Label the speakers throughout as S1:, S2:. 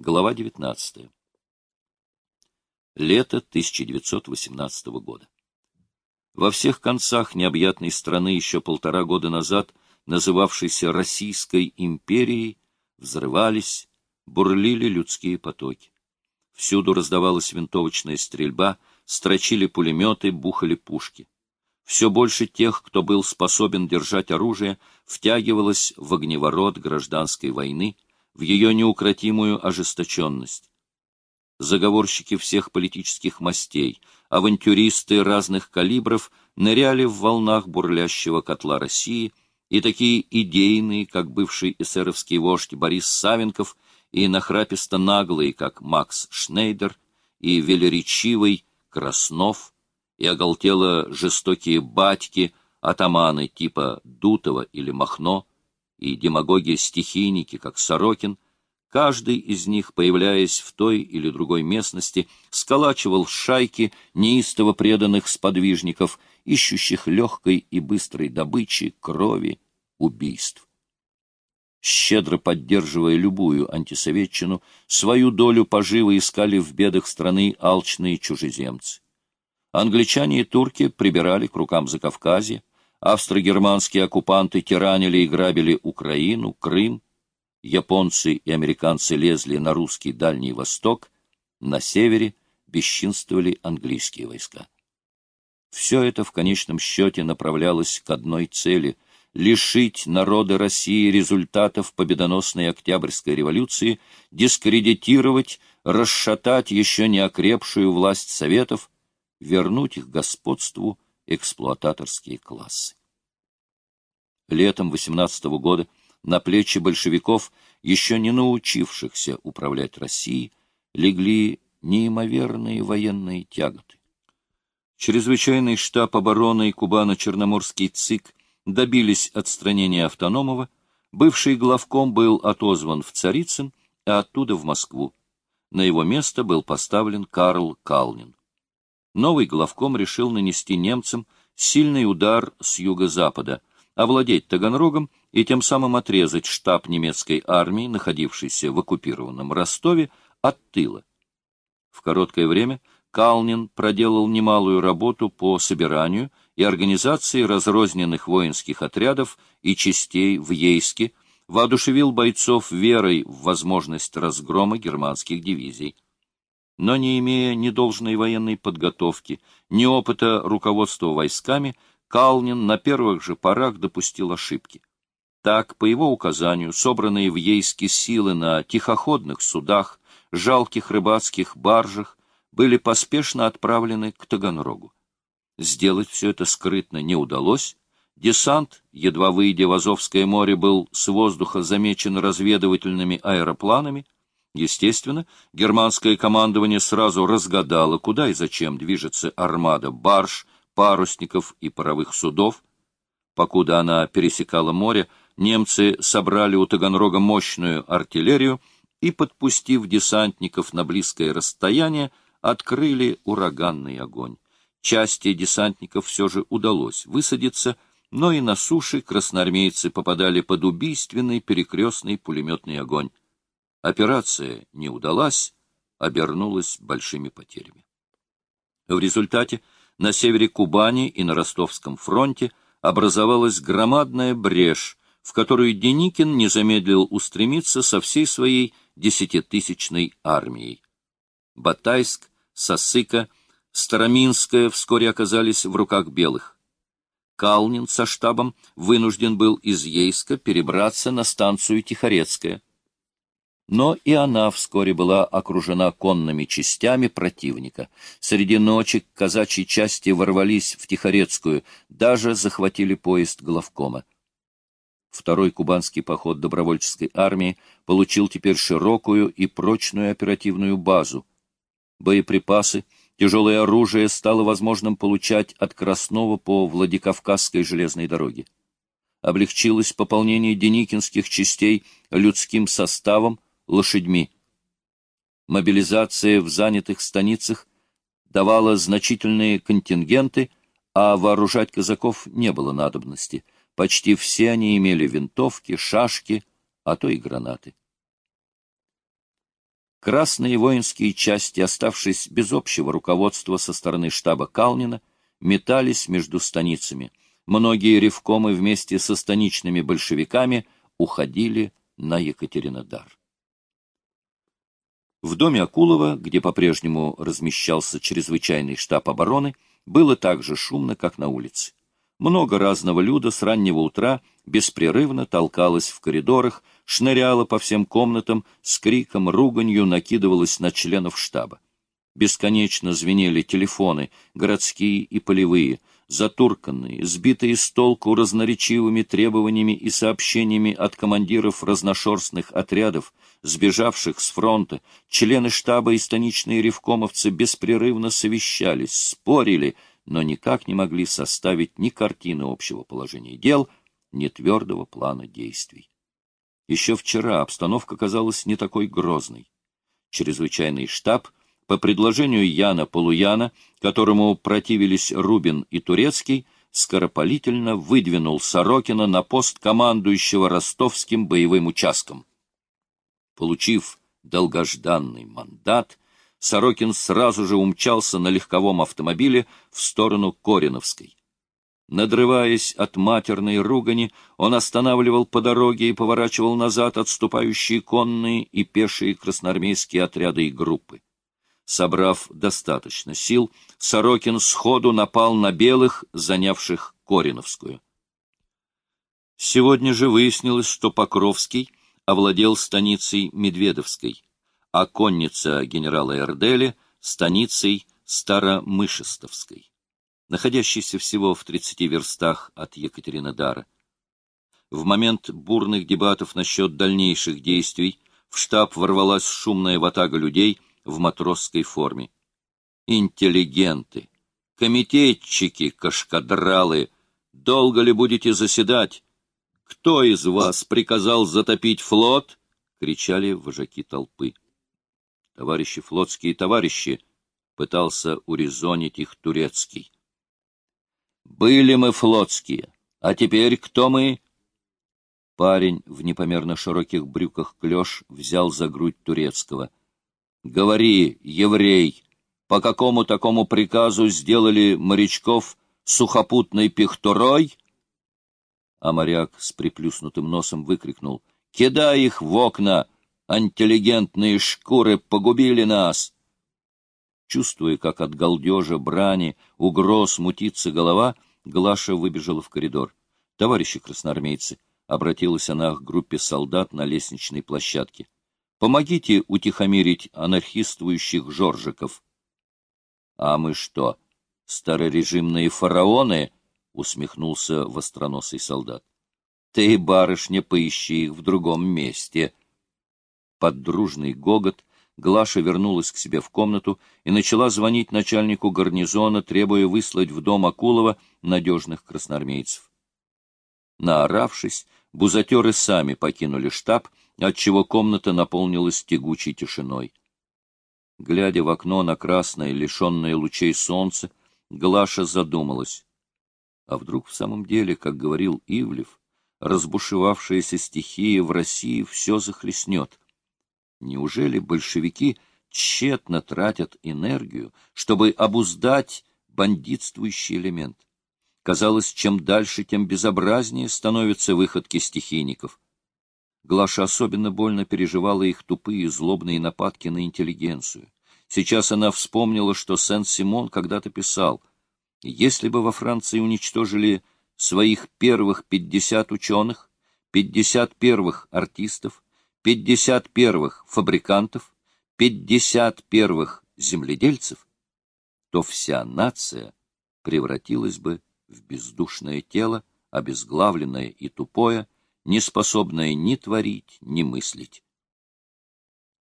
S1: Глава 19. Лето 1918 года. Во всех концах необъятной страны еще полтора года назад, называвшейся Российской империей, взрывались, бурлили людские потоки. Всюду раздавалась винтовочная стрельба, строчили пулеметы, бухали пушки. Все больше тех, кто был способен держать оружие, втягивалось в огневорот гражданской войны, в ее неукротимую ожесточенность. Заговорщики всех политических мастей, авантюристы разных калибров ныряли в волнах бурлящего котла России, и такие идейные, как бывший эсеровский вождь Борис Савенков, и нахраписто наглые, как Макс Шнейдер, и велеречивый Краснов — и оголтело жестокие батьки, атаманы типа Дутова или Махно, и демагоги-стихийники, как Сорокин, каждый из них, появляясь в той или другой местности, сколачивал шайки неистово преданных сподвижников, ищущих легкой и быстрой добычи, крови, убийств. Щедро поддерживая любую антисоветчину, свою долю поживы искали в бедах страны алчные чужеземцы. Англичане и турки прибирали к рукам Закавказье, австро-германские оккупанты тиранили и грабили Украину, Крым, японцы и американцы лезли на русский Дальний Восток, на севере бесчинствовали английские войска. Все это в конечном счете направлялось к одной цели — лишить народа России результатов победоносной Октябрьской революции, дискредитировать, расшатать еще не окрепшую власть Советов, вернуть их господству эксплуататорские классы. Летом 18 -го года на плечи большевиков, еще не научившихся управлять Россией, легли неимоверные военные тяготы. Чрезвычайный штаб обороны и Кубано-Черноморский ЦИК добились отстранения Автономова, бывший главком был отозван в Царицын, а оттуда в Москву. На его место был поставлен Карл Калнин новый главком решил нанести немцам сильный удар с юго-запада, овладеть Таганрогом и тем самым отрезать штаб немецкой армии, находившийся в оккупированном Ростове, от тыла. В короткое время Калнин проделал немалую работу по собиранию и организации разрозненных воинских отрядов и частей в Ейске, воодушевил бойцов верой в возможность разгрома германских дивизий но не имея ни должной военной подготовки, ни опыта руководства войсками, Калнин на первых же порах допустил ошибки. Так, по его указанию, собранные в Ейске силы на тихоходных судах, жалких рыбацких баржах были поспешно отправлены к Таганрогу. Сделать все это скрытно не удалось. Десант, едва выйдя в Азовское море, был с воздуха замечен разведывательными аэропланами, Естественно, германское командование сразу разгадало, куда и зачем движется армада барж, парусников и паровых судов. Покуда она пересекала море, немцы собрали у Таганрога мощную артиллерию и, подпустив десантников на близкое расстояние, открыли ураганный огонь. Части десантников все же удалось высадиться, но и на суше красноармейцы попадали под убийственный перекрестный пулеметный огонь. Операция не удалась, обернулась большими потерями. В результате на севере Кубани и на Ростовском фронте образовалась громадная брешь, в которую Деникин не замедлил устремиться со всей своей десятитысячной армией. Батайск, Сосыка, Староминская вскоре оказались в руках белых. Калнин со штабом вынужден был из Ейска перебраться на станцию Тихорецкая но и она вскоре была окружена конными частями противника. Среди ночи казачьи части ворвались в Тихорецкую, даже захватили поезд главкома. Второй кубанский поход добровольческой армии получил теперь широкую и прочную оперативную базу. Боеприпасы, тяжелое оружие стало возможным получать от Краснова по Владикавказской железной дороге. Облегчилось пополнение деникинских частей людским составом, лошадьми. Мобилизация в занятых станицах давала значительные контингенты, а вооружать казаков не было надобности. Почти все они имели винтовки, шашки, а то и гранаты. Красные воинские части, оставшись без общего руководства со стороны штаба Калнина, метались между станицами. Многие ревкомы вместе со станичными большевиками уходили на Екатеринодар. В доме Акулова, где по-прежнему размещался чрезвычайный штаб обороны, было так же шумно, как на улице. Много разного люда с раннего утра беспрерывно толкалось в коридорах, шныряло по всем комнатам, с криком, руганью накидывалось на членов штаба. Бесконечно звенели телефоны, городские и полевые, затурканные, сбитые с толку разноречивыми требованиями и сообщениями от командиров разношерстных отрядов, сбежавших с фронта, члены штаба и станичные ревкомовцы беспрерывно совещались, спорили, но никак не могли составить ни картины общего положения дел, ни твердого плана действий. Еще вчера обстановка казалась не такой грозной. Чрезвычайный штаб по предложению Яна Полуяна, которому противились Рубин и Турецкий, скоропалительно выдвинул Сорокина на пост командующего ростовским боевым участком. Получив долгожданный мандат, Сорокин сразу же умчался на легковом автомобиле в сторону Кориновской. Надрываясь от матерной ругани, он останавливал по дороге и поворачивал назад отступающие конные и пешие красноармейские отряды и группы. Собрав достаточно сил, Сорокин сходу напал на белых, занявших Кориновскую. Сегодня же выяснилось, что Покровский овладел станицей Медведовской, а конница генерала Эрдели — станицей Старомышестовской, находящейся всего в 30 верстах от Екатеринодара. В момент бурных дебатов насчет дальнейших действий в штаб ворвалась шумная ватага людей — в матросской форме. Интеллигенты, комитетчики, кашкадралы, долго ли будете заседать? Кто из вас приказал затопить флот? кричали вожаки толпы. Товарищи флотские товарищи, пытался урезонить их турецкий. Были мы флотские, а теперь кто мы? Парень в непомерно широких брюках клеш взял за грудь турецкого — Говори, еврей, по какому такому приказу сделали морячков сухопутной пихтурой? А моряк с приплюснутым носом выкрикнул. «Кидай их в окна! Интеллигентные шкуры погубили нас!» Чувствуя, как от галдежа, брани, угроз мутится голова, Глаша выбежала в коридор. «Товарищи красноармейцы!» — обратилась она к группе солдат на лестничной площадке. Помогите утихомирить анархистующих жоржиков. — А мы что, старорежимные фараоны? — усмехнулся востроносый солдат. — Ты, барышня, поищи их в другом месте. Под дружный гогот Глаша вернулась к себе в комнату и начала звонить начальнику гарнизона, требуя выслать в дом Акулова надежных красноармейцев. Наоравшись, бузатеры сами покинули штаб, отчего комната наполнилась тягучей тишиной. Глядя в окно на красное, лишенное лучей солнца, Глаша задумалась. А вдруг в самом деле, как говорил Ивлев, разбушевавшаяся стихия в России все захлестнет? Неужели большевики тщетно тратят энергию, чтобы обуздать бандитствующий элемент? Казалось, чем дальше, тем безобразнее становятся выходки стихийников. Глаша особенно больно переживала их тупые злобные нападки на интеллигенцию. Сейчас она вспомнила, что Сен-Симон когда-то писал, «Если бы во Франции уничтожили своих первых пятьдесят ученых, пятьдесят первых артистов, пятьдесят первых фабрикантов, пятьдесят первых земледельцев, то вся нация превратилась бы в бездушное тело, обезглавленное и тупое, не способная ни творить, ни мыслить.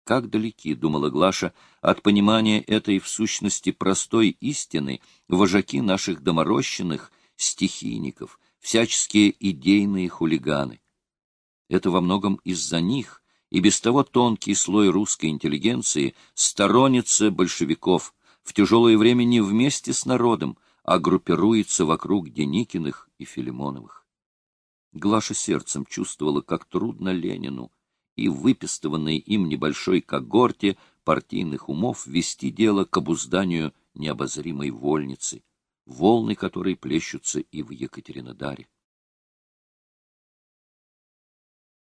S1: Как далеки, — думала Глаша, — от понимания этой в сущности простой истины вожаки наших доморощенных, стихийников, всяческие идейные хулиганы. Это во многом из-за них, и без того тонкий слой русской интеллигенции сторонится большевиков, в тяжелое время не вместе с народом, а группируется вокруг Деникиных и Филимоновых. Глаша сердцем чувствовала, как трудно Ленину, и выпистыванной им небольшой когорте партийных умов вести дело к обузданию необозримой вольницы, волны которой плещутся и в Екатеринодаре.